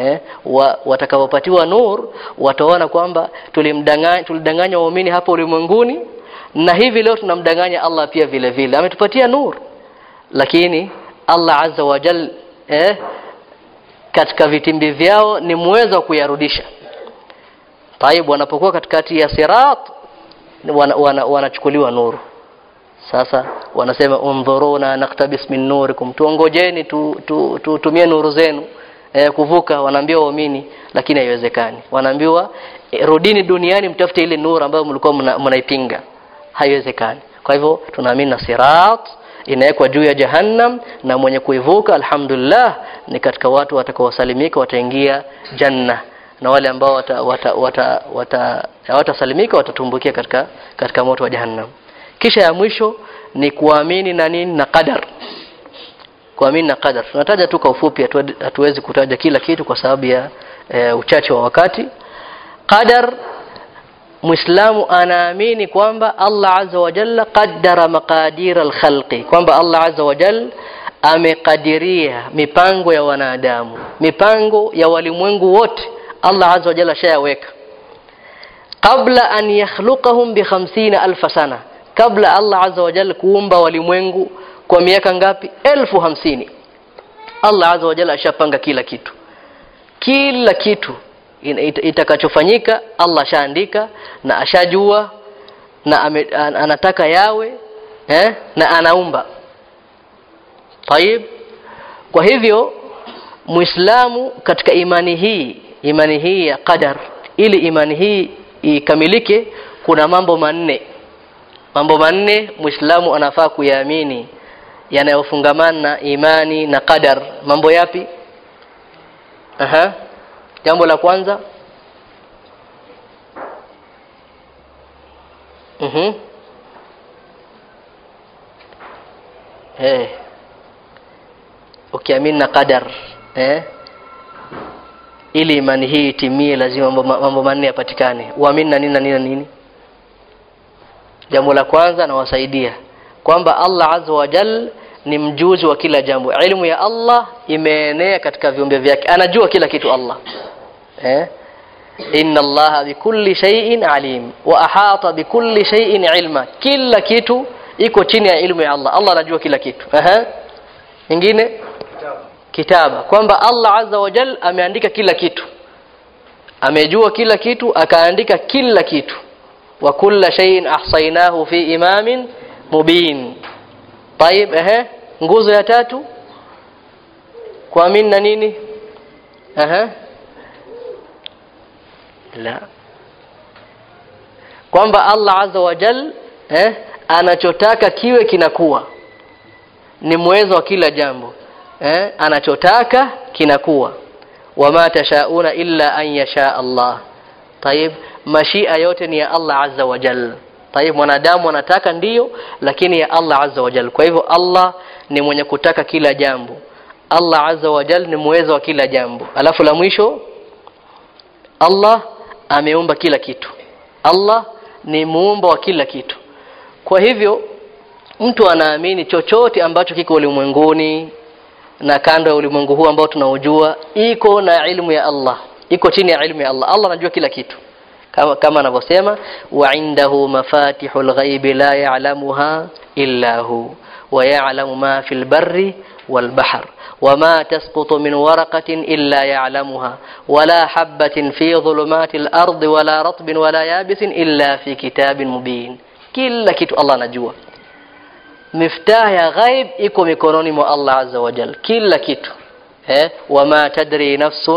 eh, wa, watakapopatiwa nur wataona kwamba tulimdanganya tulidanganya waumini hapo ulimwenguni na hivi leo tunamdanganya Allah pia vile vile. Ametupatia nur. Lakini Allah azza wa jal eh, katika vitimbi vyao ni muwezo wa kuyarudisha. Taib wanapokuwa katikati ya sirat wanachukuliwa wana, wana nuru sasa wanasema undhuruna naktabis min nurikum tuongojeni tu, tu, tu, tumie nuru zenu e, kuvuka wanaambiwa waamini lakini haiwezekani. Wanaambiwa e, rudini duniani mtafute ile nuru ambayo mlikuwa mnaipinga. Haiwezekani. Kwa hivyo tunaamini na sirat inawekwa juu ya jahannam na mwenye kuivuka alhamdulillah ni katika watu watakaosalimika wataingia janna. Na wale ambao watasalimika wata, wata, wata, wata watatumbukia katika katika moto wa jahannam. Kisha ya mwisho ni kuamini na nini? Na qadar kuamini na qadar. Tunataja tu kwa ufupi hatuwezi kutaja kila kitu kwa sababu ya e, uchache wa wakati. Qadar Muislamu anaamini kwamba Allah Azza wa Jalla qaddara maqadir al-khalqi kwamba Allah Azza wa Jalla amekadiria mipango ya wanadamu mipango ya walimwengu wote. Allah Azza wa Jalla shayaweka kabla an yakhluqahum bi 50000 sana kabla Allah Azza wa Jalla kuumba walimwengu kwa miaka ngapi? Elfu hamsini. Allah Azza wa Jalla ashapanga kila kitu. Kila kitu itakachofanyika Allah ashaandika na ashajua na ame, an, anataka yawe eh, na anaumba. Taib. Kwa hivyo Muislamu katika imani hii imani hii ya qadar ili imani hii ikamilike kuna mambo manne. Mambo manne Muislamu anafaa kuyaamini yanayofungamana na imani na qadar. Mambo yapi? Aha. Jambo la kwanza. Mhm. Eh. Ukiamini na qadar eh. Ili imani hii itimie lazima mambo, manne yapatikane. Uamini na nini na nini na nini? Jambo la kwanza nawasaidia kwamba Allah azza wa jal ni mjuzi wa kila jambo. Ilmu ya Allah imeenea katika viumbe vyake. Anajua kila kitu Allah. Eh? Inna Allah bikulli shay'in alim. Wa ahata bikulli shay'in ilma. Kila kitu iko chini ya ilmu ya Allah. Allah anajua kila kitu. Aha nyingine? Kitaba. Kwamba Allah azza wa jal ameandika kila kitu. Amejua kila kitu akaandika kila kitu. Wa kulla shay'in ahsaynahu fi imamin mubin. Tayib ehe. Nguzo ya tatu. Kuamini na nini? Ehe. La. Kwamba Allah azza wa jal eh, anachotaka kiwe kinakuwa. Ni mwezo wa kila jambo. Eh, anachotaka kinakuwa. Wama tashauna illa an yasha Allah. Tayib mashia yote ni ya Allah azza wa jalla Tayib mwanadamu anataka ndiyo lakini ya Allah azza wa jalla. Kwa hivyo Allah ni mwenye kutaka kila jambo. Allah azza wa jalla ni muweza wa kila jambo. Alafu la mwisho Allah ameumba kila kitu. Allah ni muumba wa kila kitu. Kwa hivyo mtu anaamini chochote ambacho kiko ulimwenguni na kando ya ulimwengu huu ambao tunaujua iko na ilmu ya Allah. Iko chini ya ilmu ya Allah. Allah anajua kila kitu kama kama anavyosema wa indahu mafatihul ghaibi la ya'lamuha illa hu wa ya'lamu ma fil barri wal bahr وما تسقط من ورقة إلا يعلمها ولا حبة في ظلمات الأرض ولا رطب ولا يابس إلا في كتاب مبين. كل كتو الله نجوى. مفتاح يا غيب إكو ميكونوني مو الله عز وجل. كل كتو وما تدري نفس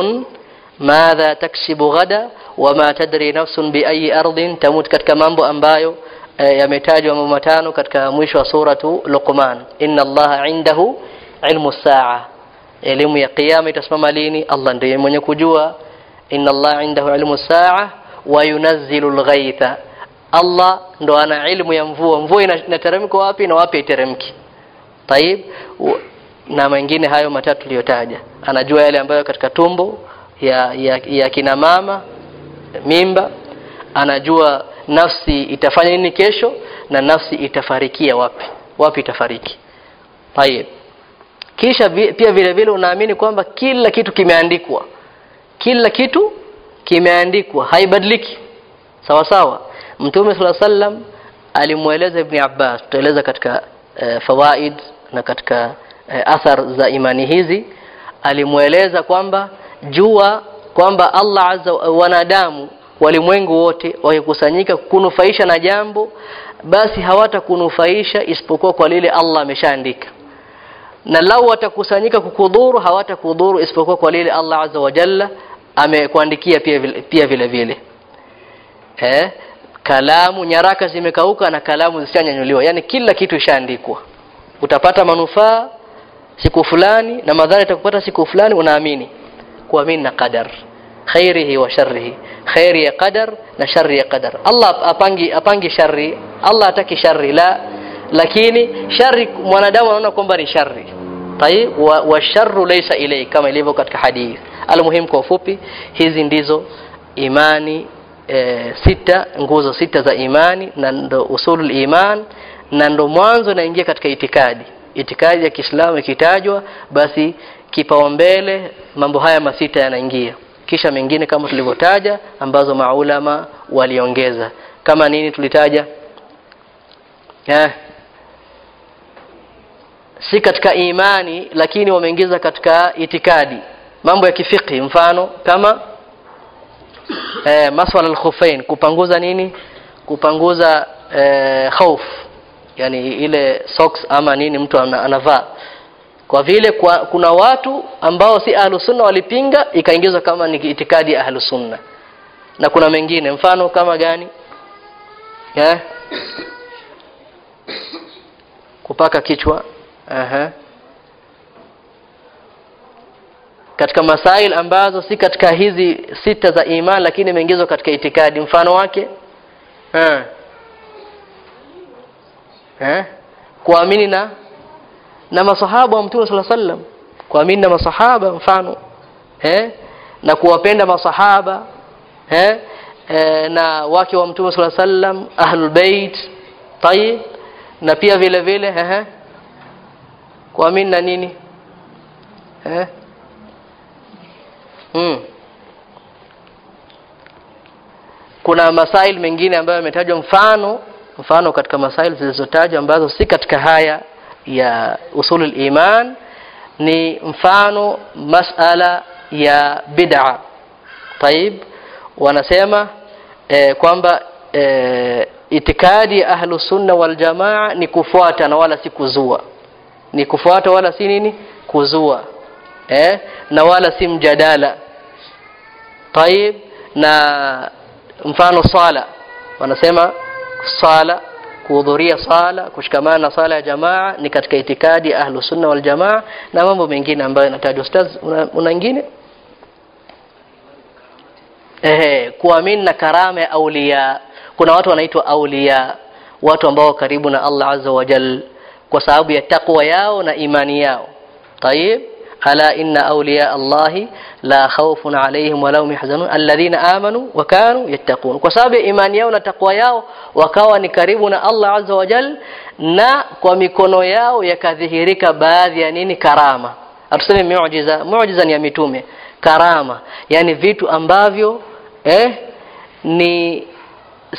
madha taksibu ghada wama tadri nafsun biayi ardhin tamut katika mambo ambayo e, yametajwa mambo matano katika mwisho wa suratu Luqman. Inna allaha indahu ilmu saa. Elimu ya kiyama itasimama lini? Allah ndiye mwenye kujua. Inna allaha indahu ilmu saa wa yunazzilu lghaitha Allah ndo ana ilmu ya mvua. Mvua inateremka wapi na wapi iteremki tayib na mengine hayo matatu liyotaja anajua yale ambayo katika tumbo ya, ya, ya kina mama mimba anajua nafsi itafanya nini kesho na nafsi itafarikia wapi wapi itafariki. Tayeb kisha pia vile vile unaamini kwamba kila kitu kimeandikwa. Kila kitu kimeandikwa haibadiliki. Sawa sawa. Mtume sala sallam alimweleza ibni abbas. Tutaeleza katika e, fawaid na katika e, athar za imani hizi. Alimweleza kwamba jua kwamba allah azza wanadamu walimwengu wote wakikusanyika kunufaisha na jambo basi hawatakunufaisha isipokuwa kwa lile allah ameshaandika. Na lau watakusanyika kukudhuru hawatakudhuru isipokuwa kwa lile allah azza wa jalla amekuandikia pia vile, pia vile vile. Eh, kalamu nyaraka zimekauka na kalamu zishanyanyuliwa yani kila kitu ishaandikwa. Utapata manufaa siku fulani na madhara itakupata siku fulani unaamini kuamini na qadar khairihi wa sharrihi. Khairi ya qadar na shari ya qadar. Allah apangi apangi shari Allah hataki shari la. Lakini shari mwanadamu anaona kwamba ni shari tayib wa, wa sharru laysa ilay kama ilivyo katika hadith. Almuhim kwa ufupi hizi ndizo imani e, sita nguzo sita za imani na ndo usulul iman na ndo mwanzo naingia katika itikadi. Itikadi ya Kiislamu ikitajwa basi kipaumbele mambo haya masita yanaingia. Kisha mengine kama tulivyotaja ambazo maulama waliongeza. Kama nini tulitaja? Eh. Si katika imani lakini wameingiza katika itikadi. Mambo ya kifiki mfano kama eh, maswala al-khufain kupanguza nini? Kupanguza eh, khauf yani ile socks ama nini mtu anavaa kwa vile kwa, kuna watu ambao si ahlusunna walipinga ikaingizwa kama ni itikadi ya ahlusunna na kuna mengine mfano kama gani eh? kupaka kichwa Aha. katika masail ambazo si katika hizi sita za iman lakini imeingizwa katika itikadi mfano wake eh. Eh? kuamini na na masahaba wa mtume sala sallam kuamini na masahaba mfano eh? na kuwapenda masahaba eh? eh, na wake wa mtume sala sallam ahlul bait tayib na pia vile vile eh? kuamini na nini eh? hmm. kuna masail mengine ambayo yametajwa mfano mfano katika masail zilizotajwa ambazo si katika haya ya usulul iman ni mfano masala ya bid'a. Taib wanasema eh, kwamba eh, itikadi ya ahlu sunna wal jamaa ni kufuata na wala si kuzua. Ni kufuata wala si nini? Kuzua. Eh, na wala si mjadala. Taib na mfano sala. Wanasema sala kuhudhuria sala kushikamana na sala ya jamaa ni katika itikadi ahlu sunna wal jamaa na mambo mengine ambayo yanatajwa. Ustaz una, una ingine ehe kuamini na karama ya aulia kuna watu wanaitwa aulia watu ambao karibu na Allah azza wa jal kwa sababu ya takwa yao na imani yao. Tayib ala inna awliya allahi la khawfun عليهم wala hum yahzanun. Alladhina amanu wa kanu yattaqun. Kwa sababu imani yao na takwa yao wakawa ni karibu na Allah azza wa jal na kwa mikono yao yakadhihirika baadhi ya nini? Karama. Atuseme miujiza. Muujiza ni ya mitume. Karama. Yani vitu ambavyo eh ni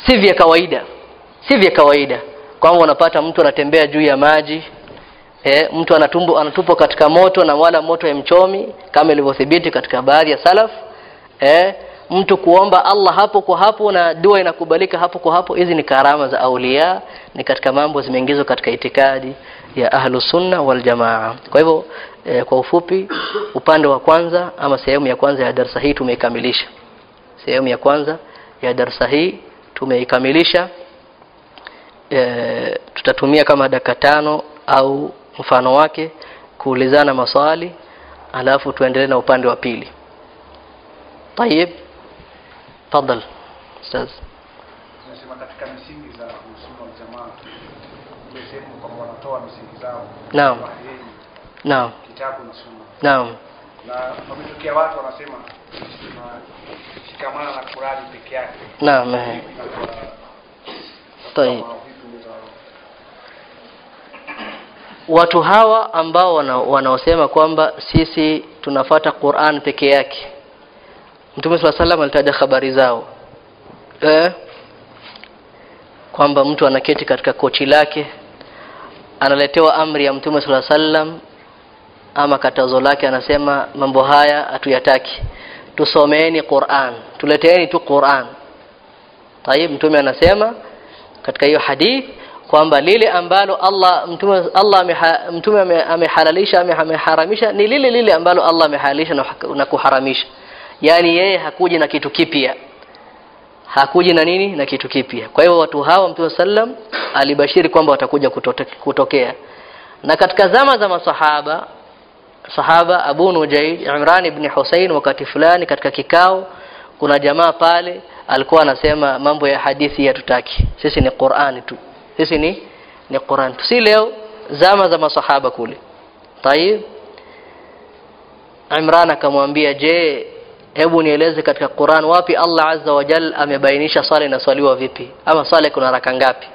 si vya kawaida. Si vya kawaida. Kwamba unapata mtu anatembea juu ya maji eh, mtu anatumbo anatupwa katika moto na wala moto yamchomi kama ilivyothibiti katika baadhi ya salaf. Eh, mtu kuomba Allah hapo kwa hapo na dua inakubalika hapo kwa hapo hizi ni karama za aulia ni katika mambo zimeingizwa katika itikadi ya ahlu sunna wal jamaa. Kwa hivyo eh, kwa ufupi upande wa kwanza ama sehemu ya kwanza ya darasa hii tumeikamilisha. Sehemu ya kwanza ya darasa hii tumeikamilisha. E, tutatumia kama dakika tano au mfano wake kuulizana maswali alafu tuendelee na upande wa pili. Tayib tafadhal ustaz. Katika misingi za wa jamaa, ile sehemu kwamba wanatoa misingi zao Naam. naam. kitabu na sunna, naam. Na wametokea watu wanasema tunashikamana na Qurani peke yake. Naam eh. Tayib. kama vipi unaweza watu hawa ambao wana, wanaosema kwamba sisi tunafata Qur'an peke yake. Mtume swalla sallam alitaja habari zao. Eh, kwamba mtu anaketi katika kochi lake analetewa amri ya Mtume swalla sallam ama katazo lake, anasema mambo haya hatuyataki, tusomeeni Qur'an, tuleteeni tu Qur'an. tayeb Mtume anasema katika hiyo hadith kwamba lile ambalo Allah mtume Allah mtume amehalalisha ameharamisha ni lile lile ambalo Allah amehalalisha na, kuharamisha, yani yeye hakuji na kitu kipya, hakuji na nini? Na kitu kipya. Kwa hiyo watu hawa Mtume sallam alibashiri kwamba watakuja kutote, kutokea, na katika zama za masahaba sahaba Abu Nujayd Imran ibn Hussein, wakati fulani katika kikao, kuna jamaa pale alikuwa anasema mambo ya hadithi yatutaki sisi ni Qur'ani tu, sisi ni ni Qur'an si leo, zama za masahaba kule. Tayib, Imran akamwambia, je, hebu nieleze katika Qur'an wapi Allah azza wa jal amebainisha swala inaswaliwa vipi, ama swala kuna raka ngapi?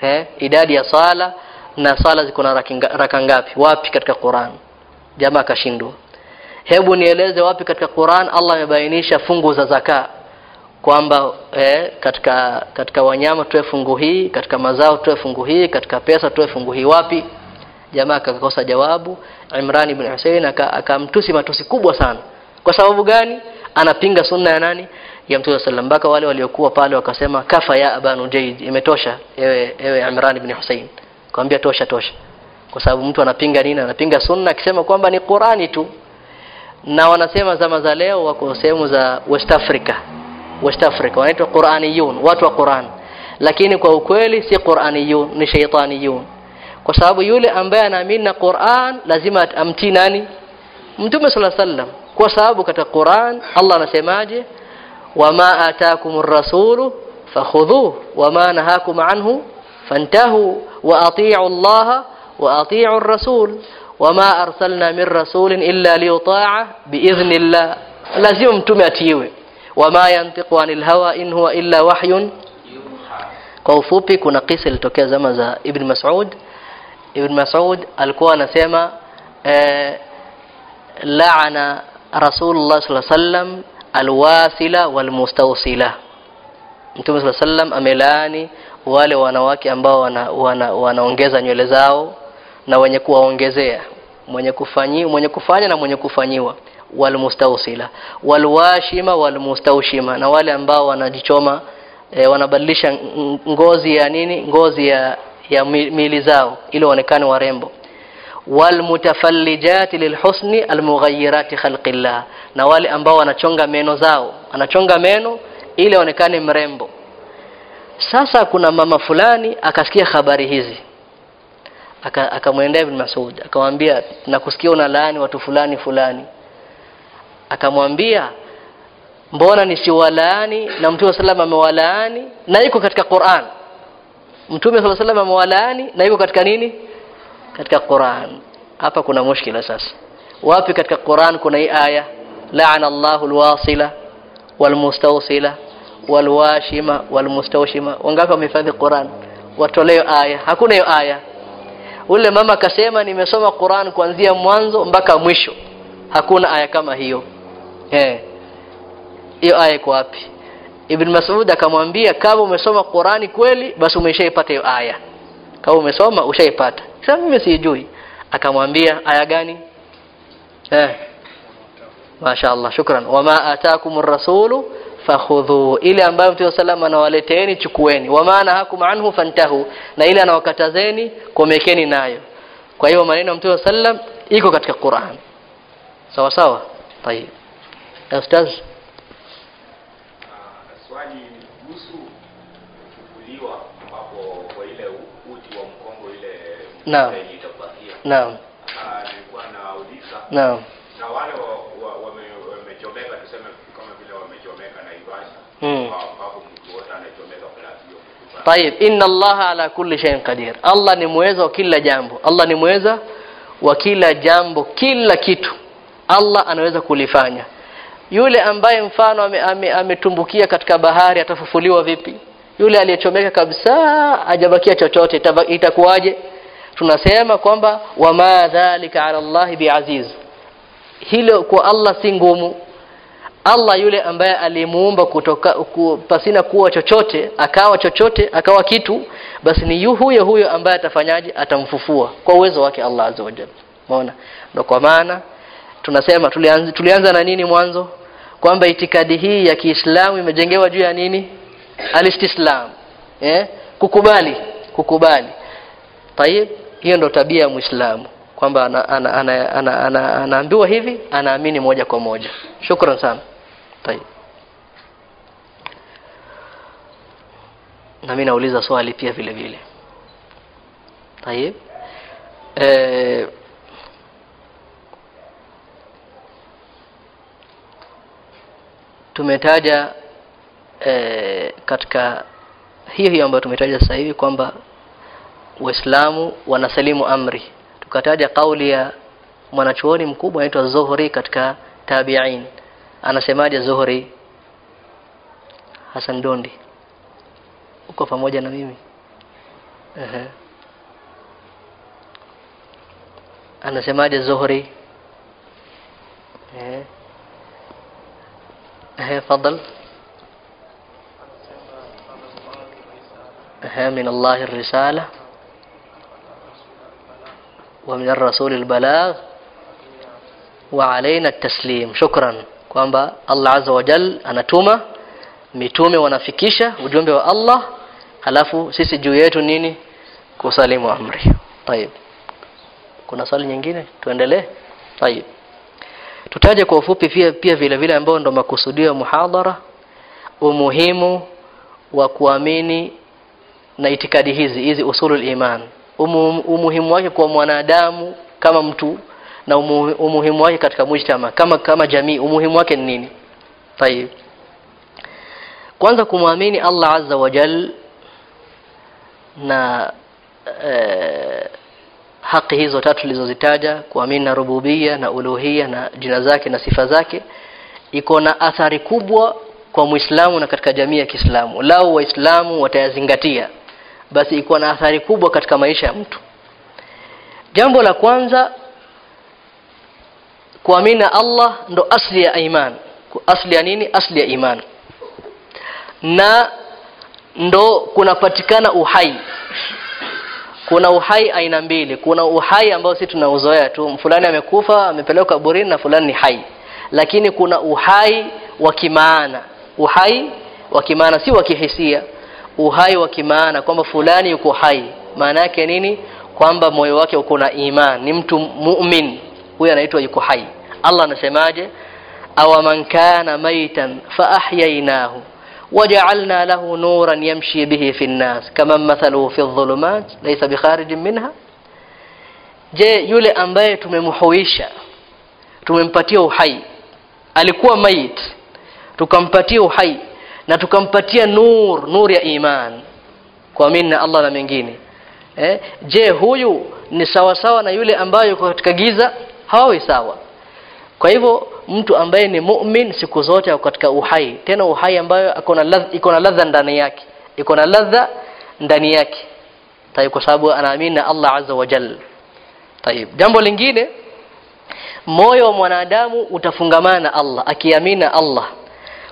Eh, idadi ya swala na swala ziko na raka ngapi, wapi katika Qur'an? Jamaa akashindwa. Hebu nieleze wapi katika Qur'an Allah amebainisha fungu za zaka kwamba eh, katika katika wanyama tuwe fungu hii, katika mazao tuwe fungu hii, katika pesa tuwe fungu hii. Wapi? Jamaa akakosa jawabu. Imran ibn Hussein akamtusi matusi kubwa sana. Kwa sababu gani? Anapinga sunna ya nani? Ya Mtume sallam. Mpaka wale waliokuwa pale wakasema kafa ya abanu jayd imetosha ewe ewe Imran ibn Hussein. Kwambia tosha tosha. Kwa sababu mtu anapinga nini? Anapinga sunna akisema kwamba ni Qurani tu. Na wanasema zama za leo wako sehemu za West Africa. West Africa wanaitwa Quraniyun, watu wa Quran. Lakini kwa ukweli si Quraniyun, ni shaytaniyun. Kwa sababu yule ambaye anaamini na Quran lazima amtii nani? Mtume alaihi wasallam. Kwa sababu katika Quran Allah anasemaje? wama atakumur rasulu fakhudhuhu wama nahakum anhu fantahu wa ati'u Allah wa ati'u ar-rasul wama arsalna min rasulin illa liyuta'a biidhnillah. Lazima mtume atiiwe. Wama yantiqu anil hawa in huwa illa wahyun. Kwa ufupi, kuna kisa ilitokea zama za Ibn Mas'ud. Ibn Mas'ud alikuwa anasema eh, laana Rasulullah sallallahu alaihi wasallam alwasila walmustawsila. Mtume sallallahu alaihi wasallam amelaani wale wanawake ambao wanaongeza wana, wana, nywele zao na wenye kuwaongezea, mwenye kufanyi, mwenye kufanya na mwenye kufanyiwa, walmustawsila walwashima walmustawshima, na wale ambao wanajichoma e, wanabadilisha ng- ngozi ya nini, ngozi ya ya mili zao ili waonekane warembo. Walmutafallijati lilhusni almughayyirati khalqillah, na wale ambao wanachonga meno zao, anachonga meno ili aonekane mrembo. Sasa kuna mama fulani akasikia habari hizi, akamwendea Aka- Ibn Mas'ud akamwambia, nakusikia una laani watu fulani fulani. Akamwambia, mbona nisiwalaani na Mtume sallam amewalaani na iko katika Qur'an. Mtume sallam sallam amewalaani na iko katika nini? Katika Qur'an. Hapa kuna mushkila sasa. Wapi katika Qur'an kuna hii aya la'ana Allahu alwasila walmustawsila walwashima walmustawshima? Wangapi wamehifadhi Qur'an? watoleo aya. Hakuna hiyo aya. Ule mama akasema nimesoma Qur'an kuanzia mwanzo mpaka mwisho. Hakuna aya kama hiyo. Hiyo aya iko wapi? Ibn Mas'ud akamwambia kama umesoma Qur'ani kweli basi umeshaipata hiyo aya. Kama umesoma ushaipata. Sasa mimi sijui. Akamwambia aya gani? Eh. Mashaallah, shukran. Wama ataakumur rasulu fakhudhu, ile ambayo Mtume sallam anawaleteeni chukueni. Wama nahakum anhu fantahu, na ile anawakatazeni komekeni nayo. Kwa hiyo maneno ya Mtume sallam iko katika Qur'an. Sawa sawa? Tayeb. Ustaz, swali kuhusu kuchukuliwa ambapo kwa ile uti wa mkongo ile Naam. Ah, nilikuwa nauliza naam, na wale wa- wa- wame- wamechomeka tuseme kama vile wamechomeka Naivasha Mm. kwa- ambapo mtu wote anachomeka. Tayib, inna Allaha ala kulli shay'in qadir. Allah ni muweza wa kila jambo. Allah ni muweza wa kila jambo, kila kitu Allah anaweza kulifanya. Yule ambaye mfano ametumbukia ame- ame- katika bahari atafufuliwa vipi? Yule aliyechomeka kabisa ajabakia chochote itakuwaje? Tunasema kwamba wama dhalika ala llahi biaziz, hilo kwa Allah si ngumu. Allah yule ambaye alimuumba kutoka ku, pasina kuwa chochote akawa chochote akawa kitu basi ni huyo huyo ambaye atafanyaje atamfufua kwa uwezo wake Allah azza wa jalla kwa maana tunasema tulianza, tulianza na nini mwanzo kwamba itikadi hii ya Kiislamu imejengewa juu ya nini? Alistislam. Eh? Kukubali kukubali. Tayib hiyo ndo tabia ya Muislamu. Kwamba anaambiwa ana, ana, ana, ana, ana, hivi anaamini moja kwa moja. Shukran sana. Tayib na mimi nauliza swali pia vile vile. Tayib eh, tumetaja e, katika hiyo hiyo ambayo tumetaja sasa hivi kwamba waislamu wanasalimu amri. Tukataja kauli ya mwanachuoni mkubwa anaitwa Zuhri katika tabi'in. Anasemaje Zuhri? Hassan Dondi. Uko pamoja na mimi? Ehe. anasemaje Zuhri? Ehe. Ehe, fadal Ehe, min Allah risala ومن الرسول البلاغ وعلينا التسليم شكرا kwamba Allah azza wa jal anatuma mitume wanafikisha ujumbe wa Allah halafu sisi juu yetu nini kusalimu amri tayib kuna swali nyingine tuendelee tayib tutaje kwa ufupi pia pia vile vile ambao ndo makusudio ya muhadhara umuhimu wa kuamini na itikadi hizi hizi usulul iman. Umu, umuhimu wake kwa mwanadamu kama mtu na umu, umuhimu wake katika mujtama kama kama jamii umuhimu wake ni nini? Tayib kwanza kumwamini Allah azza wa jal na eh, haki hizo tatu tulizozitaja kuamini na rububia na uluhia na jina zake na sifa zake iko na athari kubwa kwa Muislamu na katika jamii ya Kiislamu. Lao waislamu watayazingatia basi iko na athari kubwa katika maisha ya mtu. Jambo la kwanza kuamini na Allah ndo asli ya iman. Asli ya nini? Asli ya iman. Na ndo kunapatikana uhai kuna uhai aina mbili. Kuna uhai ambao sisi tunauzoea tu fulani amekufa amepelekwa kaburini na fulani ni hai. Lakini kuna uhai wa kimaana. Uhai wa kimaana si wa kihisia. Uhai wa kimaana kwamba fulani yuko hai. Maana yake nini? Kwamba moyo wake uko na iman. Ni mtu mu'min. Huyo anaitwa yuko hai. Allah anasemaje? Awaman kana maitan fa ahyaynahu wajaalna lahu nuran yamshi bihi fi nnas kama mathaluhu fi dhulumat laysa bikharijin minha je yule ambaye tumemhuisha tumempatia uhai alikuwa mait tukampatia uhai na tukampatia nur nur ya iman kwa minna Allah na mengine. Eh? je huyu ni sawasawa na yule ambaye yuko katika giza? Hawawi sawa. Kwa hivyo mtu ambaye ni mu'min siku zote ako katika uhai. Tena uhai ambayo iko na ladha ndani yake. Iko na ladha ndani yake. Tayib kwa sababu anaamini na Allah azza wa jalla tayib jambo lingine moyo wa mwanadamu utafungamana na Allah akiamini Allah.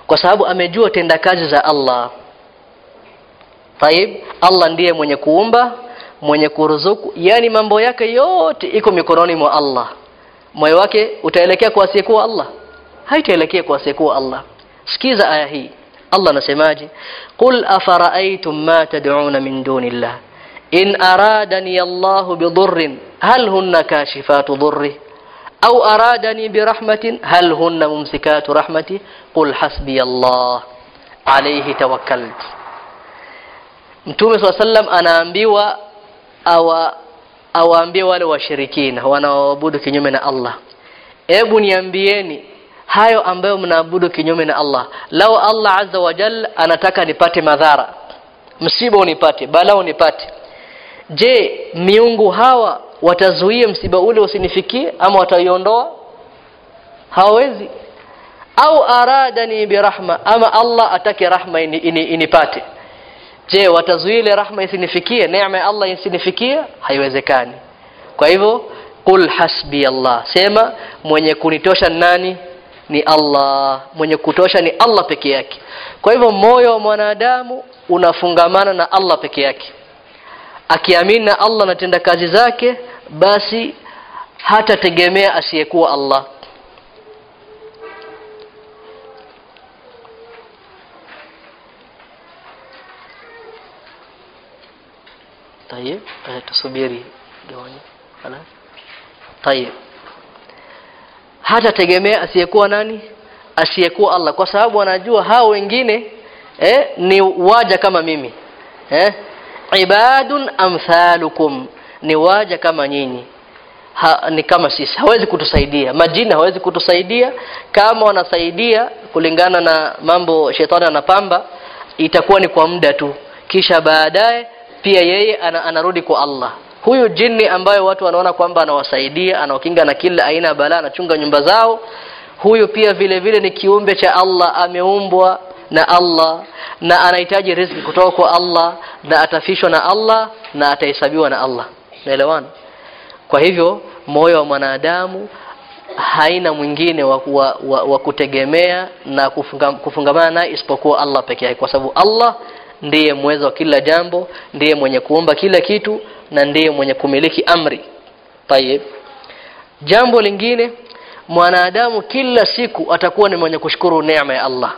Kwa sababu amejua tendakazi za Allah. Tayib Allah ndiye mwenye kuumba mwenye kuruzuku. Yani mambo yake yote iko mikononi mwa Allah moyo wake utaelekea kwa asiyekuwa Allah haitaelekea kwa asiyekuwa Allah sikiza aya hii Allah anasemaje qul afara'aytum ma tad'una min dunillah in aradani Allah bidurrin hal hunna kashifatu dhurri أو أرادني برحمة هل هن ممسكات رحمتي قل حسبي الله عليه توكلت Mtume swalla sallam anaambiwa awa awaambie wale washirikina wanaoabudu kinyume na Allah. Hebu niambieni hayo ambayo mnaabudu kinyume na Allah lao Allah azza wa jalla anataka nipate madhara msiba unipate bala unipate. Je miungu hawa watazuia msiba ule usinifikie ama wataiondoa? Hawezi au aradani birahma ama Allah atake rahma inipate ini, ini, je watazuia ile rahma isinifikie neema ya Allah isinifikie? Haiwezekani. Kwa hivyo qul hasbi Allah. Sema mwenye kunitosha nani? Ni Allah. Mwenye kutosha ni Allah peke yake. Kwa hivyo moyo wa mwanadamu unafungamana na Allah peke yake. Akiamini na Allah na tenda kazi zake basi hata tegemea asiyekuwa Allah tayeb hata tegemea asiyekuwa nani asiyekuwa Allah. Kwa sababu wanajua hao wengine eh, ni waja kama mimi. Eh? ibadun amthalukum ni waja kama nyinyi ha, ni kama sisi hawezi kutusaidia. Majina hawezi kutusaidia. Kama wanasaidia kulingana na mambo shetani anapamba itakuwa ni kwa muda tu. Kisha baadaye pia yeye ana, anarudi kwa Allah. Huyu jini ambayo watu wanaona kwamba anawasaidia anawakinga na kila aina ya balaa anachunga nyumba zao huyu pia vile vile ni kiumbe cha Allah ameumbwa na Allah na anahitaji riziki kutoka kwa Allah na atafishwa na Allah na atahesabiwa na Allah. Naelewana? Kwa hivyo moyo wa mwanadamu haina mwingine wa, wa, wa, wa kutegemea na kufunga, kufungamana naye isipokuwa Allah peke yake. Kwa sababu Allah ndiye mwezo wa kila jambo ndiye mwenye kuumba kila kitu na ndiye mwenye kumiliki amri. Tayeb jambo lingine mwanadamu kila siku atakuwa ni mwenye kushukuru neema ya Allah.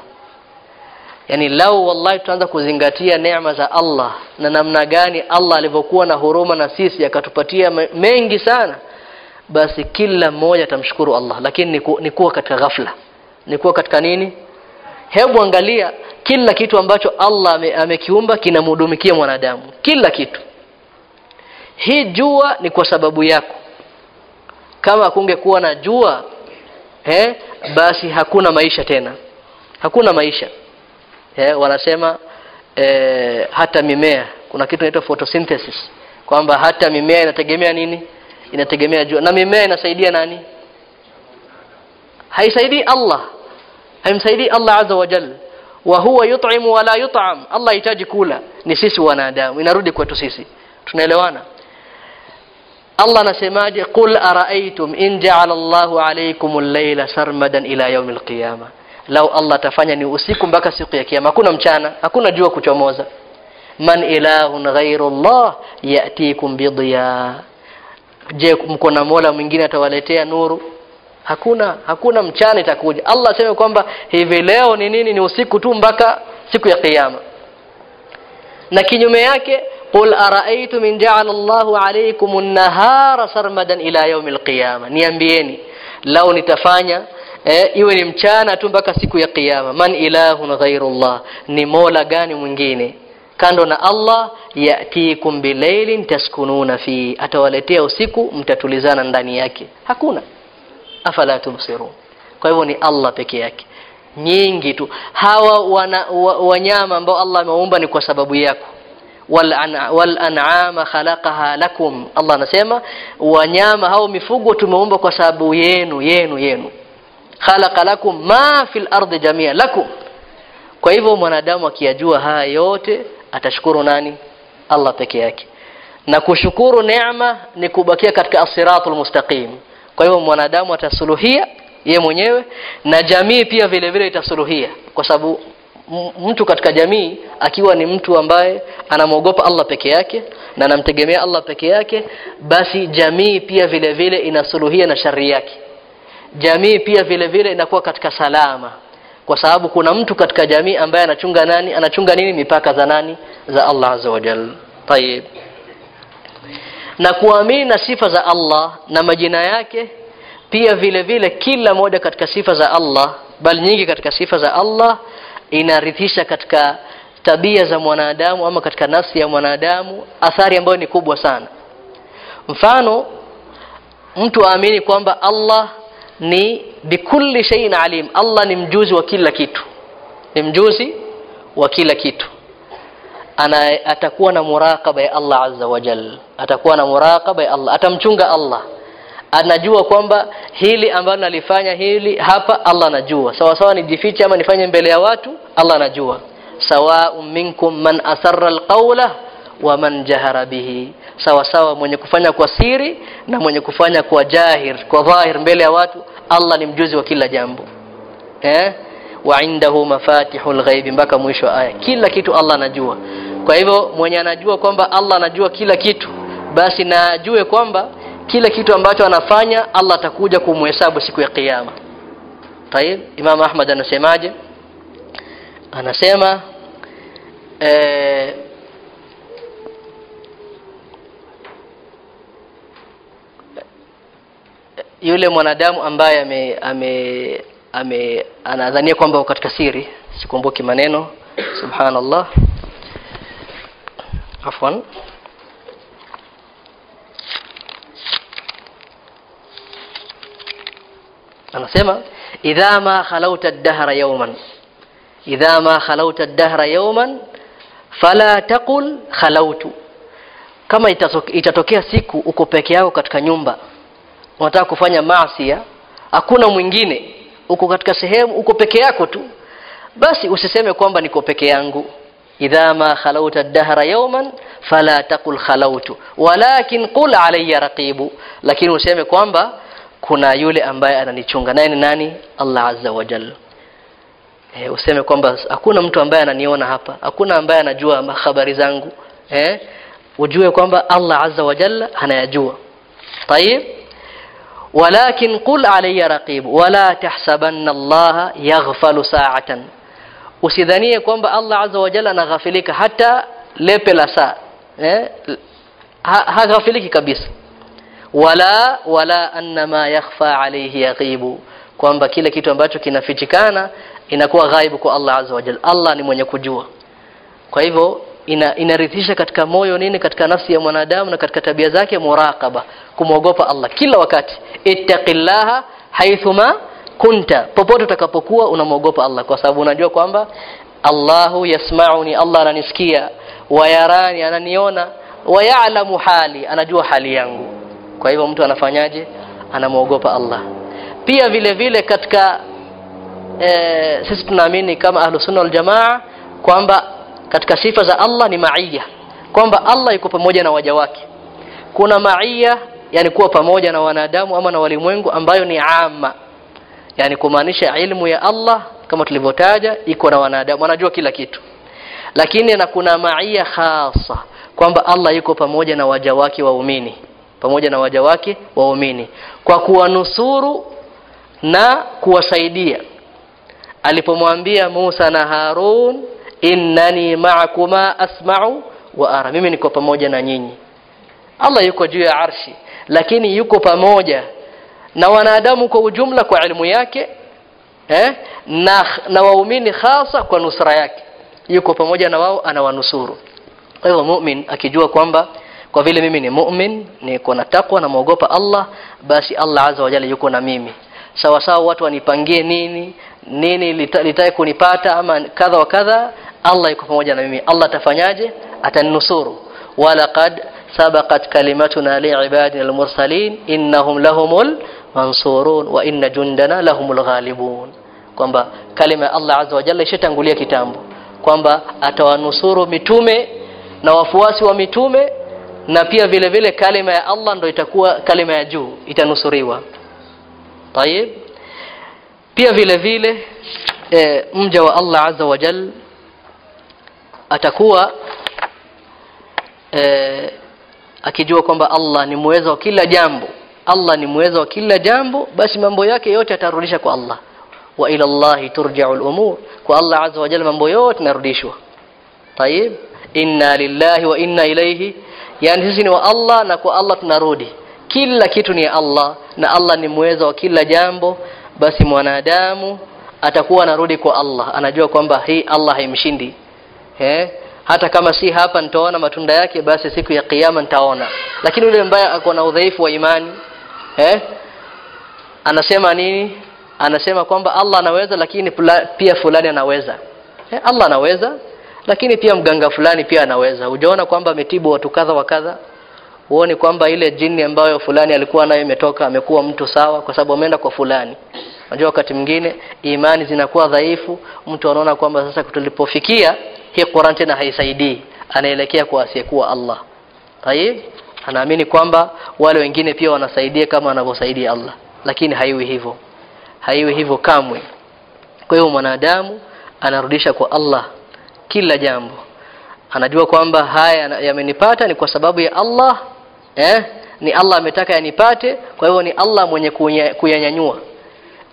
Yani lau wallahi tutaanza kuzingatia neema za Allah na namna gani Allah alivyokuwa na huruma na sisi akatupatia mengi sana basi kila mmoja atamshukuru Allah. Lakini ni kuwa katika ghafla. Ni kuwa katika nini hebu angalia kila kitu ambacho Allah ame- amekiumba kinamhudumikia mwanadamu. Kila kitu. Hii jua ni kwa sababu yako. Kama kungekuwa na jua eh, basi hakuna maisha tena. Hakuna maisha. Eh, wanasema eh, hata mimea. Kuna kitu inaitwa photosynthesis. Kwamba hata mimea inategemea nini? Inategemea jua. Na mimea inasaidia nani? Haisaidii Allah haimsaidii Allah azza wa jalla. Wa huwa yut'imu wa la yut'am. Allah hitaji kula. Ni sisi wanadamu. Inarudi kwetu sisi. Tunaelewana? Allah anasemaje? Qul ara'aytum in ja'ala Allahu alaykum al-layla sarmadan ila yawm al-qiyamah lau Allah tafanya ni usiku mpaka siku ya kiyama. Hakuna mchana. Hakuna jua kuchomoza. Man ilahun ghairu Allah yatikum bidhiya je mko na Mola mwingine atawaletea nuru hakuna hakuna mchana itakuja. Allah aseme kwamba hivi leo ni nini? Ni usiku tu mpaka siku ya kiyama. Na kinyume yake qul araaitu min ja'ala Allahu alaykum an-nahara sarmadan ila yawm al-qiyama. Niambieni lao nitafanya eh, iwe ni mchana tu mpaka siku ya kiyama. Man ilahun ghairullah ni mola gani mwingine? Kando na Allah yatikum bilailin taskununa fi. Atawaletea usiku mtatulizana ndani yake. Hakuna afala tumsirun kwa hivyo ni Allah peke yake. Nyingi tu. Hawa wana, wa, wanyama ambao Allah ameumba ni kwa sababu yako. Wal an'ama khalaqaha lakum. Allah anasema wanyama hao mifugo tumeumba kwa sababu yenu yenu yenu. Khalaqa lakum ma fil ardi jamia lakum. Kwa hivyo mwanadamu akiyajua haya yote atashukuru nani? Allah peke yake. Na kushukuru neema ni kubakia katika asiratul mustaqim kwa hivyo mwanadamu atasuluhia ye mwenyewe na jamii pia vile vile itasuluhia. Kwa sababu mtu katika jamii akiwa ni mtu ambaye anamwogopa Allah peke yake na anamtegemea Allah peke yake basi jamii pia vile vile inasuluhia na shari yake. Jamii pia vile vile inakuwa katika salama. Kwa sababu kuna mtu katika jamii ambaye anachunga nani anachunga nini? Mipaka za nani? Za Allah azza wa jalla na kuamini na sifa za Allah na majina yake pia vile vile kila moja katika sifa za Allah bali nyingi katika sifa za Allah inarithisha katika tabia za mwanadamu ama katika nafsi ya mwanadamu athari ambayo ni kubwa sana. Mfano mtu aamini kwamba Allah ni bikulli shay'in alim. Allah ni mjuzi wa kila kitu. Ni mjuzi wa kila kitu ana atakuwa na muraqaba ya Allah azza wa jal. Atakuwa na muraqaba ya Allah. Atamchunga Allah. Anajua kwamba hili ambalo nalifanya hili hapa Allah anajua. Sawa sawa nijifiche ama nifanye mbele ya watu Allah anajua. Sawa minkum man asarra alqawla wa man jahara bihi. Sawa sawa mwenye kufanya kwa siri na mwenye kufanya kwa jahir kwa dhahir mbele ya watu Allah ni mjuzi wa kila jambo. Eh wa indahu mafatihul ghaibi mpaka mwisho aya. Kila kitu Allah anajua. Kwa hivyo mwenye anajua kwamba Allah anajua kila kitu, basi na ajue kwamba kila kitu ambacho anafanya Allah atakuja kumhesabu siku ya Kiyama. tayeb Imam Ahmad anasemaje? Anasema eh, yule mwanadamu ambaye ame, ame ame anadhania kwamba katika siri. Sikumbuki maneno. Subhanallah. Afwan. Anasema idha ma khalauta ad-dahra yawman. Idha ma khalauta ad-dahra yawman fala taqul khalautu kama itatokea siku uko peke yako katika nyumba unataka kufanya maasi hakuna mwingine uko katika sehemu uko peke yako tu. Basi usiseme kwamba niko peke yangu. Idha ma khalauta dahra yawman fala taqul khalautu. Walakin qul alayya raqibu. Lakini useme kwamba kuna yule ambaye ananichunga. Naye ni nani? Allah azza wa jalla. E, useme kwamba hakuna mtu ambaye ananiona hapa. Hakuna ambaye anajua habari zangu. Eh ujue kwamba Allah azza wa jalla anayajua. Tayeb walakin qul alayya raqib wala tahsabanna Allah yaghfalu sa'atan. Usidhanie kwamba Allah azza wa jalla anaghafilika hata lepe la saa eh? haghafiliki ha kabisa. Wala wala annama yakhfa alayhi yaghibu kwamba kile kitu ambacho kinafichikana inakuwa ghaibu kwa Allah azza wa jalla. Allah ni mwenye kujua. Kwa hivyo ina, inarithisha katika moyo nini katika nafsi ya mwanadamu na katika tabia zake muraqaba kumwogopa Allah. Kila wakati ittaqillaha haithuma kunta. Popote utakapokuwa unamwogopa Allah. Kwa sababu unajua kwamba Allahu yasmauni Allah ananisikia. Wayarani ananiona. Wayalamu hali anajua hali yangu. Kwa hivyo mtu anafanyaje? Anamwogopa Allah. Pia vile vile katika e, sisi tunaamini kama ahlusunna waljamaa wal jamaa kwamba katika sifa za Allah ni maiya kwamba Allah yuko pamoja na waja wake. Kuna maiya yani kuwa pamoja na wanadamu ama na walimwengu ambayo ni ama yani kumaanisha ilmu ya Allah kama tulivyotaja iko na wanadamu wanajua kila kitu. Lakini na kuna maiya hasa kwamba Allah yuko pamoja na waja wake waumini. Pamoja na waja wake waumini. Kwa kuwanusuru na kuwasaidia. Alipomwambia Musa na Harun innani ma'akuma asma'u wa ara. Mimi niko pamoja na nyinyi. Allah yuko juu ya arshi lakini yuko pamoja na wanadamu kwa ujumla kwa elimu yake eh? na, na waumini hasa kwa nusra yake. Yuko pamoja na wao anawanusuru. Kwa hivyo mu'min akijua kwamba kwa vile mimi ni mu'min niko na takwa na muogopa Allah basi Allah azza wa jalla yuko na mimi. Sawa sawa watu wanipangie nini nini lita, litae kunipata ama kadha wa kadha Allah yuko pamoja na mimi. Allah atafanyaje? Atanusuru. Walaqad sabaqat kalimatuna liibadina almursalin innahum lahumul mansurun wa inna jundana lahumul ghalibun. Kwamba kalima Allah azza wa jalla ishatangulia kitambo. Kwamba atawanusuru mitume na wafuasi wa mitume na pia vile vile kalima ya Allah ndo itakuwa kalima ya juu itanusuriwa. Tayib pia vile vile e, mja wa Allah azza wa jalla atakuwa e, akijua kwamba Allah ni muweza wa kila jambo. Allah ni muweza wa kila jambo basi mambo yake yote atarudisha kwa Allah. Wa ila Allah turja'ul al-umur kwa Allah azza wa jalla mambo yote narudishwa tayib inna lillahi wa inna ilayhi. Yani sisi ni wa Allah na kwa Allah tunarudi. Kila kitu ni Allah na Allah ni muweza wa kila jambo. Basi mwanadamu atakuwa anarudi kwa Allah. Anajua kwamba hii Allah haimshindi eh? Hata kama si hapa nitaona matunda yake basi siku ya kiyama nitaona. Lakini yule ambaye ako na udhaifu wa imani eh? Anasema nini? Anasema kwamba Allah anaweza lakini pula, pia fulani anaweza. Eh, Allah anaweza lakini pia mganga fulani pia anaweza. Ujaona kwamba ametibu watu kadha wa kadha? Uone kwamba ile jini ambayo fulani alikuwa nayo imetoka amekuwa mtu sawa kwa sababu ameenda kwa fulani? Unajua wakati mwingine imani zinakuwa dhaifu mtu anaona kwamba sasa tulipofikia hii Qur'an tena haisaidii. Anaelekea kwa asiyekuwa Allah. Tayib anaamini kwamba wale wengine pia wanasaidia kama anavyosaidia Allah. Lakini haiwi hivyo. Haiwi hivyo kamwe. Kwa hiyo mwanadamu anarudisha kwa Allah kila jambo. Anajua kwamba haya yamenipata ni kwa sababu ya Allah eh? Ni Allah ametaka yanipate kwa hiyo ni Allah mwenye kuyanyanyua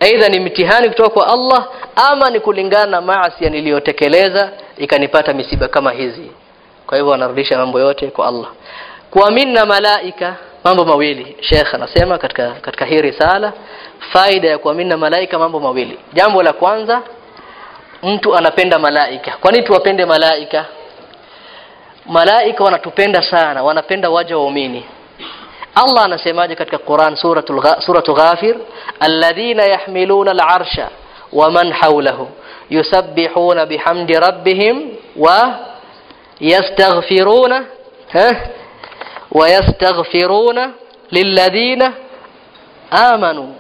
aidha ni mtihani kutoka kwa Allah ama ni kulingana na maasi niliyotekeleza ikanipata misiba kama hizi. Kwa hivyo anarudisha mambo yote kwa Allah. Kuamini na malaika mambo mawili. Sheikh anasema katika katika hii risala faida ya kuamini na malaika mambo mawili. Jambo la kwanza mtu anapenda malaika. Kwa nini tuwapende malaika? Malaika wanatupenda sana wanapenda waja waumini الله نسيماجي كتك القرآن سورة, الغ... سورة غافر. الذين يحملون العرش ومن حوله يسبحون بحمد ربهم ويستغفرون ها؟ ويستغفرون للذين آمنوا.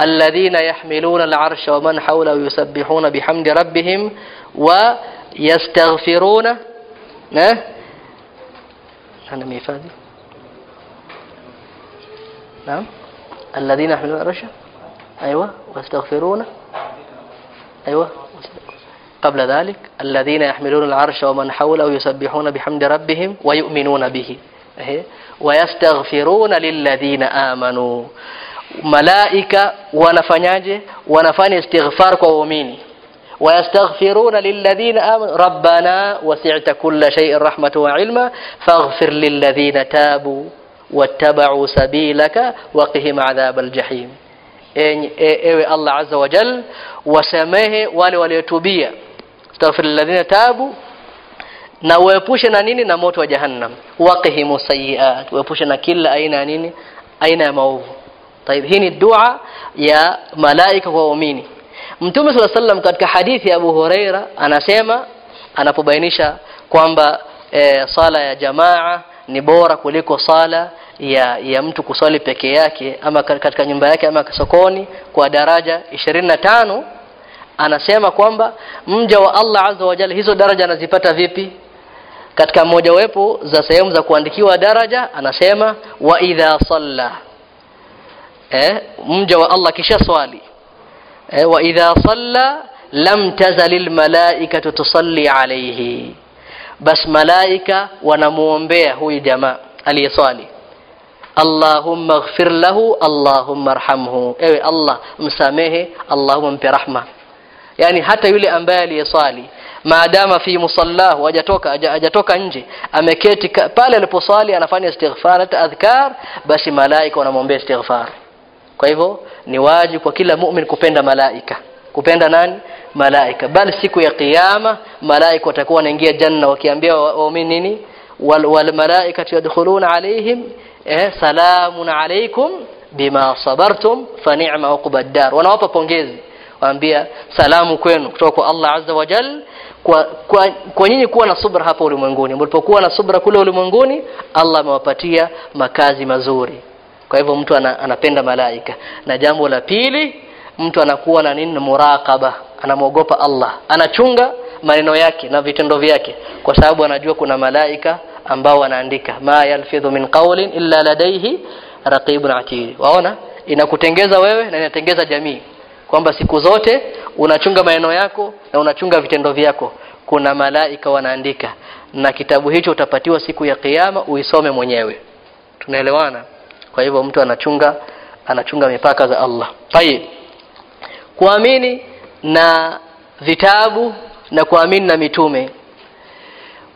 الذين يحملون العرش ومن حوله يسبحون بحمد ربهم ويستغفرون ها؟ أنا ميفادي نعم. الذين يحملون العرش. أيوة. ويستغفرون. أيوة. قبل ذلك. الذين يحملون العرش ومن حوله يسبحون بحمد ربهم ويؤمنون به. ويستغفرون للذين آمنوا. ملائكة ونفنج ونفن استغفار قومين ويستغفرون للذين آمنوا. ربنا وسعت كل شيء رحمة وعلم فاغفر للذين تابوا. wattaba'u sabilaka waqihim adhabal jahim Enyi- e- ewe Allah azza wa jal wasamehe wale waliotubia astaghfir lilladhina tabu na uepushe na nini na moto wa jahannam waqihimu sayiat uepushe na kila aina ya nini aina ya maovu طيب hii ni dua ya malaika kwa waumini mtume sala sallam katika hadithi ya Abu Huraira anasema anapobainisha kwamba e, sala ya jamaa ni bora kuliko sala ya ya mtu kusali peke yake ama katika nyumba yake ama sokoni kwa daraja 25 anasema kwamba mja wa Allah azza wa jalla hizo daraja anazipata vipi? Katika mojawapo za sehemu za kuandikiwa daraja anasema wa idha salla. Eh, mja wa Allah kisha swali. Eh, wa idha salla lam tazalil malaikatu tusalli alayhi bas malaika wanamuombea huyu jamaa aliyeswali. Allahumma ighfir lahu Allahumma arhamhu. Ewe Allah msamehe Allahumma mpe rahma. Yani hata yule ambaye aliyeswali maadama fi musallahu hajatoka haja- hajatoka nje ameketi pale aliposwali anafanya istighfar hata adhkar basi malaika wanamwombea istighfar. Kwa hivyo ni wajibu kwa kila mu'min kupenda malaika kupenda nani? Malaika. Bali siku ya kiyama malaika watakuwa wanaingia janna wakiambia wa- nini? Wal, wal malaikatu yadkhuluna alaihim eh, salamun alaikum bima sabartum fa ni'ma uqbad dar. Wanawapa pongezi. Waambia salamu kwenu kutoka kwa Allah azza wa jal kwa, kwa, kwa nyinyi kuwa na subra hapa ulimwenguni. Mlipokuwa na subra kule ulimwenguni Allah amewapatia makazi mazuri. Kwa hivyo mtu ana, anapenda malaika. Na jambo la pili mtu anakuwa na nini? Muraqaba. Anamwogopa Allah. Anachunga maneno yake na vitendo vyake kwa sababu anajua kuna malaika ambao wanaandika. Ma yalfidhu min qawlin illa ladayhi raqibun atid. Waona? Inakutengeza wewe na inatengeza jamii kwamba siku zote unachunga maneno yako na unachunga vitendo vyako. Kuna malaika wanaandika. Na kitabu hicho utapatiwa siku ya kiyama uisome mwenyewe. Tunaelewana? Kwa hivyo mtu anachunga anachunga mipaka za Allah. Tayib kuamini na vitabu na kuamini na mitume.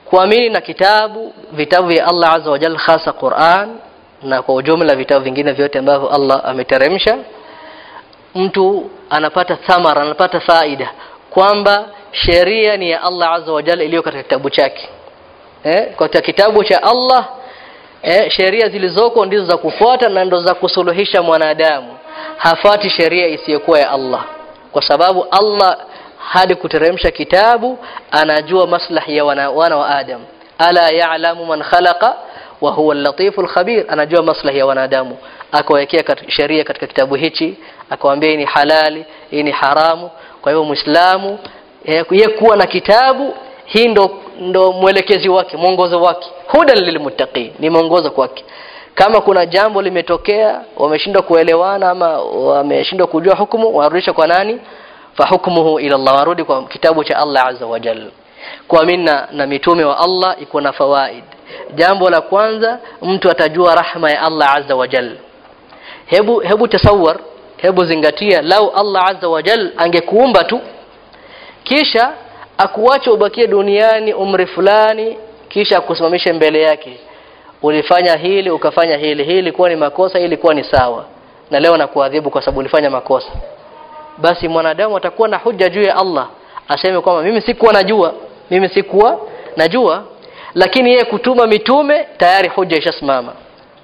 Kuamini na kitabu vitabu vya Allah azza wa jalla hasa Qur'an na kwa ujumla vitabu vingine vyote ambavyo Allah ameteremsha mtu anapata thamara anapata faida kwamba sheria ni ya Allah azza wa jalla iliyo katika kitabu chake. Eh, katika kitabu cha Allah eh, sheria zilizoko ndizo za kufuata na ndizo za kusuluhisha mwanadamu. Hafati sheria isiyokuwa ya Allah kwa sababu Allah hadi kuteremsha kitabu anajua maslahi ya wana, wana wa Adam. Ala ya'lamu man khalaqa wa huwa al-latifu al-khabir anajua maslahi ya wanadamu. Akawekea kat, sheria katika kitabu hichi akawaambia hii ni halali hii ni haramu. Kwa hivyo muislamu yeye kuwa na kitabu hii ndo ndo mwelekezi wake mwongozo wake. Hudan lilmuttaqin ni mwongozo kwake kama kuna jambo limetokea wameshindwa kuelewana ama wameshindwa kujua hukumu warudisha kwa nani? Fahukmuhu ila Allah warudi kwa kitabu cha Allah azza wa jalla. Kuamini na, mitume wa Allah iko na fawaid. Jambo la kwanza mtu atajua rahma ya Allah azza wa jalla. Hebu hebu tasawwar hebu zingatia lau Allah azza wa jalla angekuumba tu kisha akuache ubakie duniani umri fulani kisha akusimamishe mbele yake ulifanya hili ukafanya hili hili ilikuwa ni makosa hili ilikuwa ni sawa na leo nakuadhibu kwa sababu ulifanya makosa basi mwanadamu atakuwa na hujja juu ya Allah aseme kwamba mimi sikuwa najua mimi sikuwa najua lakini yeye kutuma mitume tayari hujja ishasimama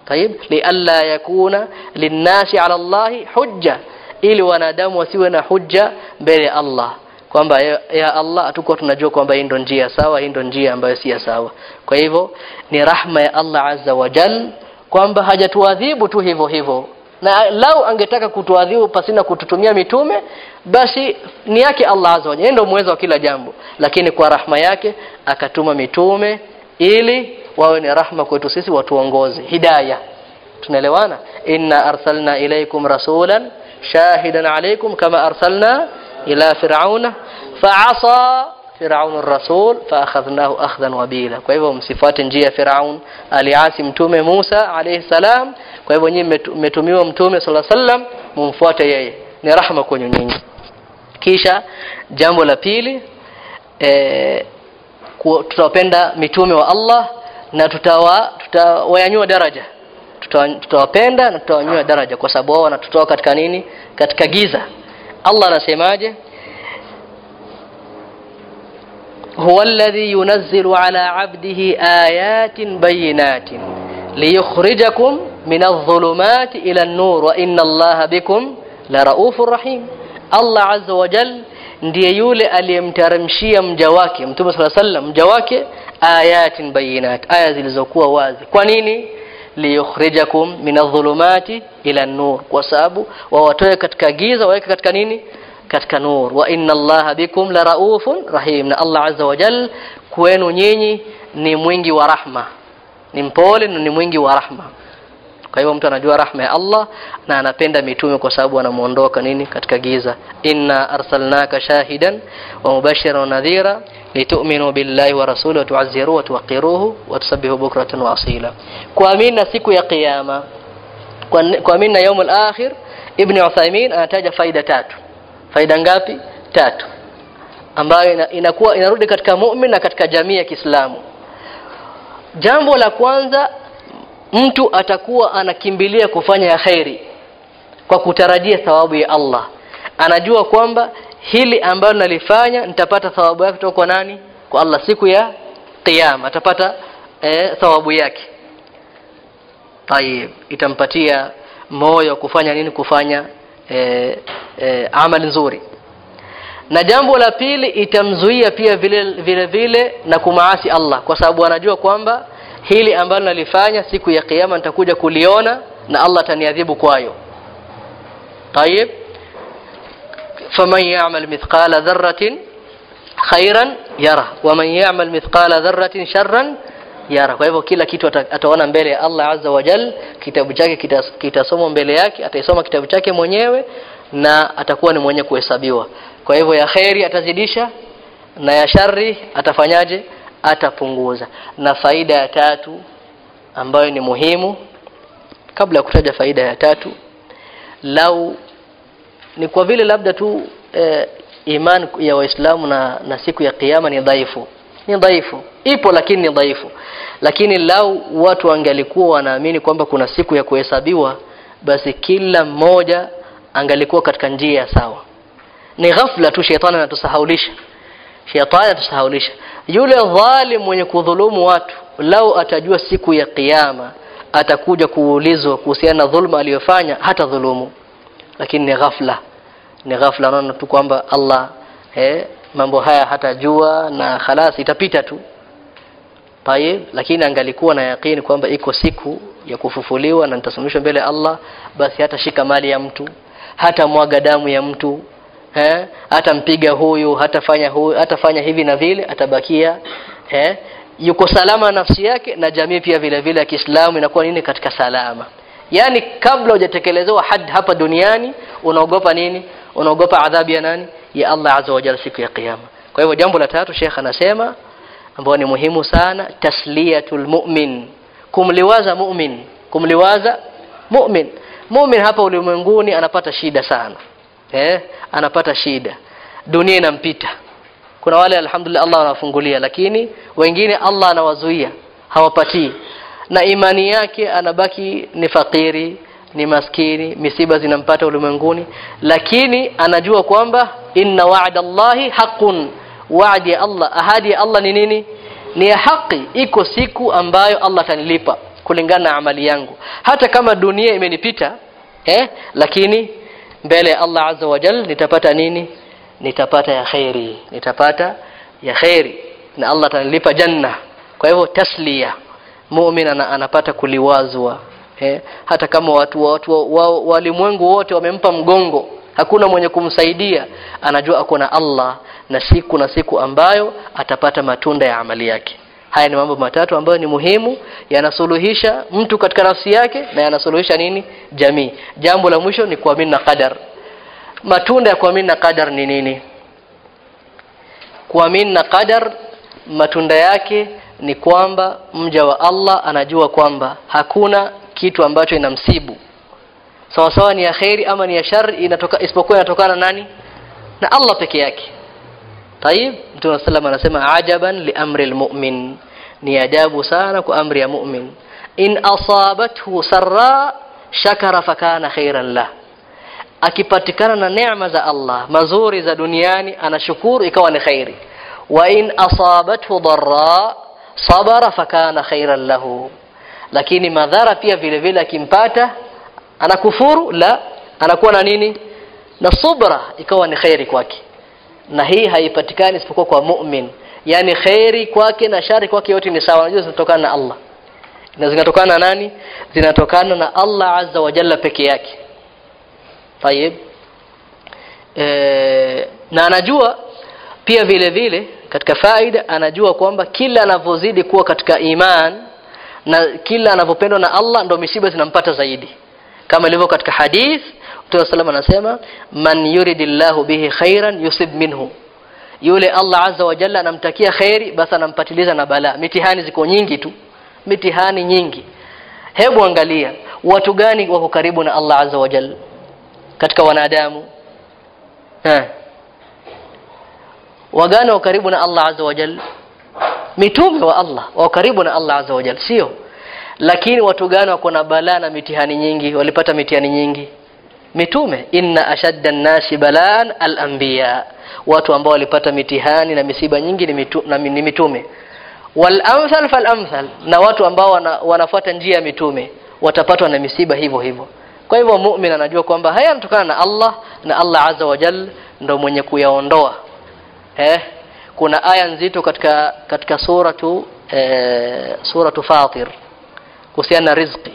طيب lialla yakuna linnasi ala Allah hujja ili wanadamu wasiwe na hujja mbele ya Allah kwamba ya, Allah hatukuwa tunajua kwamba hii ndo njia sawa hii ndo njia ambayo si sawa. Kwa hivyo ni rahma ya Allah azza wa jal kwamba hajatuadhibu tu hivyo hivyo. Na lau angetaka kutuadhibu pasina kututumia mitume basi ni yake Allah azza wa jal, ndio muweza wa kila jambo. Lakini kwa rahma yake akatuma mitume ili wawe ni rahma kwetu sisi watuongoze. Hidayah tunaelewana? Inna arsalna ilaykum rasulan shahidan alaykum kama arsalna ila fir'auna fa'asa fir'aun ar-rasul fa'akhadhnahu akhdan wabila kwa hivyo msifuate njia ya fir'aun aliasi mtume Musa alayhi salam kwa hivyo nyinyi mmetumiwa mtume sala salam mumfuate yeye. Ni rahma kwenu nyinyi. Kisha jambo la pili e, tutawapenda mitume wa Allah na tutawa tutawanyanyua daraja. Tutawapenda na tutawanyua daraja. Kwa sababu wao wanatutoa katika nini? Katika giza Allah anasemaje هو الذي ينزل على عبده آيات بينات ليخرجكم من الظلمات إلى النور وإن الله بكم لرؤوف رحيم الله عز وجل ndiye yule aliyemteremshia mja wake mtume sala sallam mja wake ayatin bayinat aya zilizokuwa wazi kwa nini liyukhrijakum min adh-dhulumati ila an-nur kwa sababu wawatoe katika giza waweke katika nini? Katika nur. Wa inna allaha bikum la raufun rahim na Allah azza wa jal kwenu nyinyi ni mwingi wa rahma. Ni mpole na ni mwingi wa rahma. Kwa hivyo mtu anajua rahma ya Allah na anapenda mitume kwa sababu anamuondoka nini? Katika giza. Inna arsalnaka shahidan wa mubashiran wa nadhira litu'minu billahi wa rasulihi wa tu'ziru wa tuqiruhu wa tusabbihu bukratan wa asila. Kuamini siku ya kiyama kuamini na yaumul akhir ibn Uthaymeen anataja faida tatu. Faida ngapi? Tatu. Ambayo inakuwa inarudi katika mu'min na katika jamii ya Kiislamu. Jambo la kwanza mtu atakuwa anakimbilia kufanya ya khairi kwa kutarajia thawabu ya Allah. Anajua kwamba hili ambalo nalifanya nitapata thawabu yake kutoka kwa nani? Kwa Allah siku ya kiyama atapata e, thawabu yake. Tayib itampatia moyo kufanya nini? Kufanya e, e, amali nzuri. Na jambo la pili itamzuia pia vile vile vile na kumaasi Allah. Kwa sababu anajua kwamba hili ambalo nalifanya siku ya kiyama nitakuja kuliona na Allah ataniadhibu kwayo فمن ya'mal مثقال ذرة khairan yara ومن يعمل ya'mal mithqala شرا sharran yara kwa hivyo kila kitu ataona mbele ya Allah azza wa jal. Kitabu chake kitasomwa mbele yake ataisoma kitabu chake mwenyewe na atakuwa ni mwenye kuhesabiwa. Kwa hivyo ya khairi atazidisha na ya shari atafanyaje? Atapunguza. Na faida ya tatu ambayo ni muhimu kabla ya kutaja faida ya tatu lau ni kwa vile labda tu eh, iman ya waislamu na, na siku ya kiyama ni dhaifu. Ni dhaifu. Ipo lakini ni dhaifu. Lakini lau watu wangalikuwa wanaamini kwamba kuna siku ya kuhesabiwa basi kila mmoja angalikuwa katika njia ya sawa. Ni ghafla tu shetani anatusahaulisha. Shetani anatusahaulisha. Yule dhalim mwenye kudhulumu watu lau atajua siku ya kiyama atakuja kuulizwa kuhusiana na dhulma aliyofanya hata dhulumu lakini ni ghafla ni ghafla naona tu kwamba Allah eh, mambo haya hatajua na khalas itapita tu. Paye lakini angalikuwa na yakini kwamba iko siku ya kufufuliwa na nitasimamishwa mbele Allah basi hata shika mali ya mtu hata mwaga damu ya mtu eh hata mpiga huyu hatafanya huyu hatafanya hivi na vile atabakia eh yuko salama nafsi yake na jamii pia vile vile ya Kiislamu inakuwa nini katika salama. Yani kabla hujatekelezewa had hapa duniani unaogopa nini unaogopa adhabu ya nani? Ya Allah azza wa jalla siku ya kiyama. Kwa hivyo jambo la tatu Sheikh anasema ambayo ni muhimu sana tasliyatul mu'min. Kumliwaza mu'min. Kumliwaza mu'min. Mu'min hapa ulimwenguni anapata shida sana. Eh? Anapata shida. Dunia inampita. Kuna wale alhamdulillah Allah anawafungulia lakini wengine Allah anawazuia hawapatii. Na imani yake anabaki ni fakiri ni maskini misiba zinampata ulimwenguni lakini anajua kwamba inna wa'da Allahi haqqun. Wa'di Allah ahadi ya Allah ni nini? Ni ya haki iko siku ambayo Allah atanilipa kulingana na amali yangu. Hata kama dunia imenipita eh lakini mbele ya Allah azza wa jal nitapata nini? Nitapata ya khairi. Nitapata ya khairi. Na Allah atanilipa janna kwa hivyo taslia muumini anapata kuliwazwa eh, hata kama watu watu wa, walimwengu wote wamempa mgongo hakuna mwenye kumsaidia. Anajua ako na Allah na siku na siku ambayo atapata matunda ya amali yake. Haya ni mambo matatu ambayo ni muhimu yanasuluhisha mtu katika nafsi yake na yanasuluhisha nini? Jamii. Jambo la mwisho ni kuamini na qadar. Matunda ya kuamini na qadar ni nini? Kuamini na qadar matunda yake ni kwamba mja wa Allah anajua kwamba hakuna kitu ambacho inamsibu. Sawa sawa ni ya khairi ama ni ya shari inatoka isipokuwa inatokana nani? Na Allah peke yake. Taib Mtume sallam anasema ajaban li amri almu'min. Ni ajabu sana kwa amri ya mu'min. In asabathu sarra shakara fakana khairan lah. Akipatikana na neema za Allah mazuri za duniani anashukuru ikawa ni khairi. Wa in asabathu darra sabara fakana khairan lahu lakini madhara pia vile vile akimpata anakufuru la anakuwa na nini? Na subra ikawa ni khairi kwake. Na hii haipatikani isipokuwa kwa mu'min. Yani khairi kwake na shari kwake yote ni sawa. Unajua zinatokana na Allah. Na zinatokana na nani? Zinatokana na Allah azza wa jalla peke yake. Tayeb e, na anajua pia vile vile katika faida anajua kwamba kila anavyozidi kuwa katika iman na kila anavyopendwa na Allah ndo misiba zinampata zaidi. Kama ilivyo katika hadith Mtume sallallahu anasema man yuridillahu bihi khairan yusib minhu. Yule Allah azza wa jalla anamtakia khairi basi anampatiliza na balaa. Mitihani ziko nyingi tu. Mitihani nyingi. Hebu angalia watu gani wako karibu na Allah azza wa jalla? Katika wanadamu. Eh. Wagani wa karibu na Allah azza wa jalla mitume wa Allah wa karibu na Allah azza wa jalla sio? Lakini watu gani wako na balaa na mitihani nyingi? Walipata mitihani nyingi? Mitume. Inna ashadda nasi balan al-anbiya. Watu ambao walipata mitihani na misiba nyingi ni, mitu, na, ni mitume. Wal amthal fal amthal na watu ambao wana, wanafuata njia ya mitume watapatwa na misiba hivyo hivyo. Kwa hivyo mu'min anajua kwamba haya yanatokana na Allah na Allah azza wa jalla ndo mwenye kuyaondoa. Eh kuna aya nzito katika katika suratu e, suratu fatir kuhusiana na riziki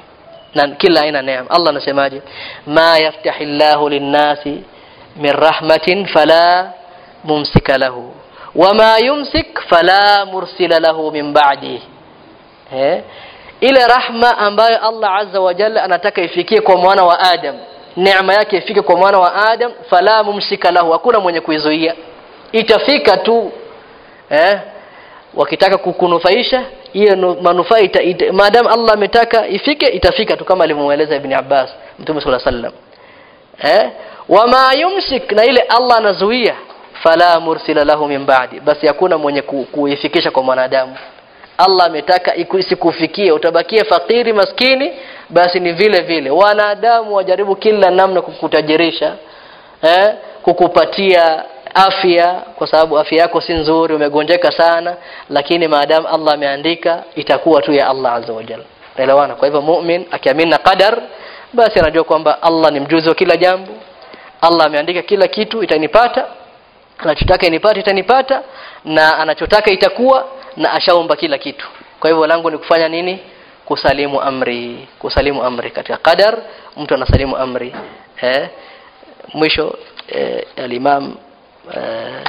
na kila aina neema. Allah anasemaje? Ma yaftahillahu linnasi min rahmatin fala mumsika lahu wama yumsik fala mursila lahu min ba'di. Eh? Ile rahma ambayo Allah azza wa jalla anataka ifikie kwa mwana wa Adam neema yake ifike kwa mwana wa Adam fala mumsika lahu hakuna mwenye kuizuia. Itafika tu eh wakitaka kukunufaisha hiyo manufaa ita, ita, maadamu Allah ametaka ifike itafika tu kama alivyomueleza Ibn Abbas Mtume صلى الله عليه وسلم eh wama yumsik na ile Allah anazuia fala mursila lahu min ba'di basi hakuna mwenye ku, kuifikisha kwa mwanadamu Allah ametaka isikufikie utabakia fakiri maskini basi ni vile vile wanadamu wajaribu kila namna kukutajirisha eh kukupatia afya kwa sababu afya yako si nzuri umegonjeka sana lakini maadamu Allah ameandika itakuwa tu ya Allah azza wa jalla elewana kwa hivyo mu'min akiamini na qadar basi anajua kwamba Allah ni mjuzi wa kila jambo Allah ameandika kila kitu itanipata anachotaka inipate itanipata na anachotaka itakuwa na ashaomba kila kitu. Kwa hivyo langu ni kufanya nini? Kusalimu amri kusalimu amri. Katika qadar mtu anasalimu amri. Eh mwisho eh, al-Imam eh,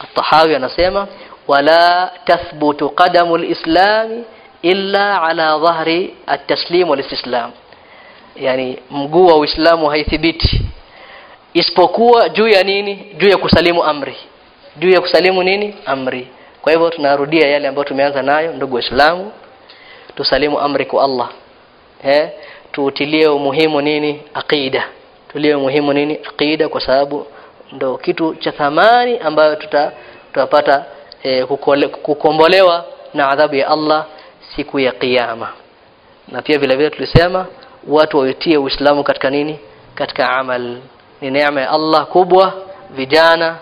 At-Tahawi anasema wala tathbutu qadamu al-islam illa ala dhahri at-taslim wal-istislam. Yani mguu wa Uislamu haithibiti. Isipokuwa juu ya nini? Juu ya kusalimu amri. Juu ya kusalimu nini? Amri. Kwa hivyo tunarudia yale ambayo tumeanza nayo ndugu waislamu. Tusalimu amri kwa Allah. Eh tuutilie umuhimu nini? Aqida. Tulie umuhimu nini? Aqida kwa sababu ndo kitu cha thamani ambayo tuta tutapata e, kukombolewa na adhabu ya Allah siku ya kiyama. Na pia vile vile tulisema watu waitie uislamu katika nini? Katika amal. Ni neema ya Allah kubwa vijana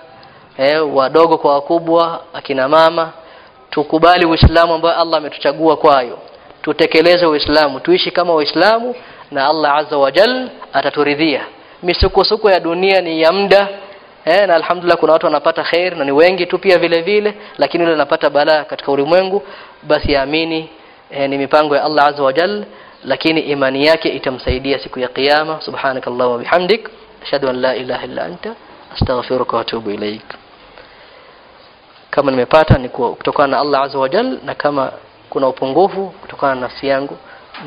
eh, wadogo kwa wakubwa akina mama. Tukubali uislamu ambao Allah ametuchagua kwayo. Tutekeleze uislamu. Tuishi kama waislamu na Allah azza wa jal ataturidhia. Misukosuko ya dunia ni ya muda eh, na alhamdulillah kuna watu wanapata khair na ni wengi tu pia vile vile lakini yule anapata balaa katika ulimwengu basi yaamini eh, ni mipango ya Allah azza wa jal lakini imani yake itamsaidia siku ya kiyama. Subhanakallah wa bihamdik ashhadu an la ilaha illa anta astaghfiruka wa atubu ilaik. Kama nimepata ni kutokana na Allah azza wa jal na kama kuna upungufu kutokana na nafsi yangu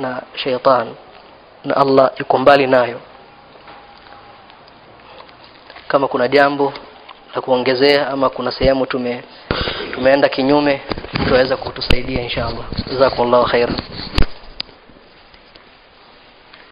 na shaitan na Allah yuko mbali nayo kama kuna jambo la kuongezea ama kuna sehemu tume tumeenda kinyume tutaweza kutusaidia inshallah jazakumullahu khairan